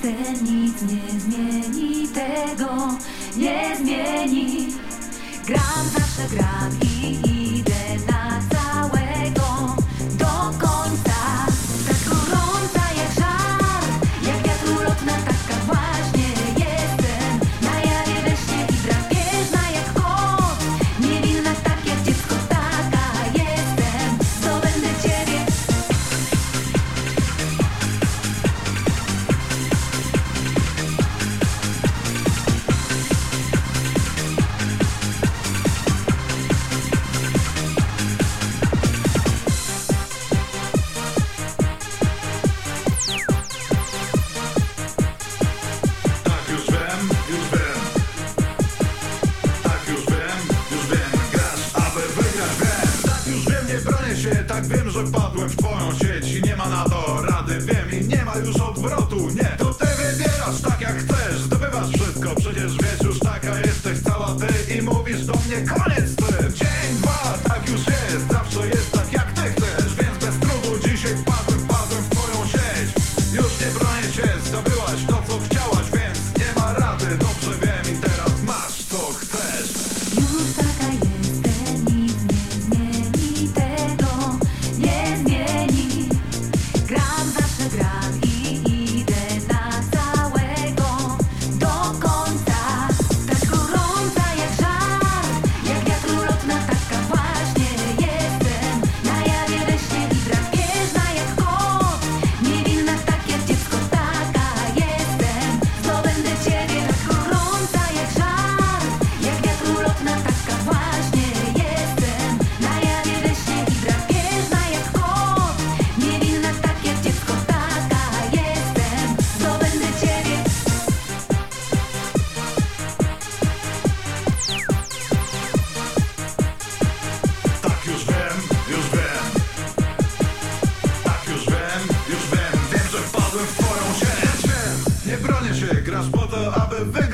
puste, nic nie zmieni tego, nie zmieni. Gram, zawsze gram i, i. się, tak wiem, że padłem w twoją sieć Nie bronię się, grasz po to, aby wygrać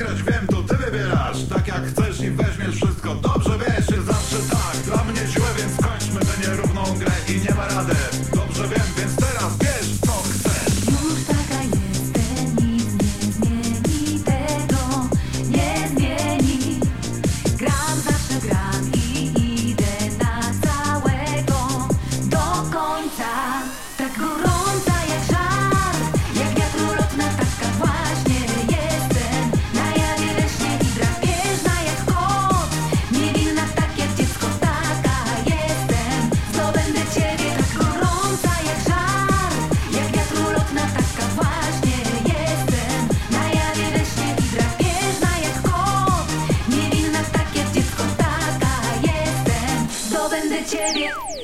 за тебе.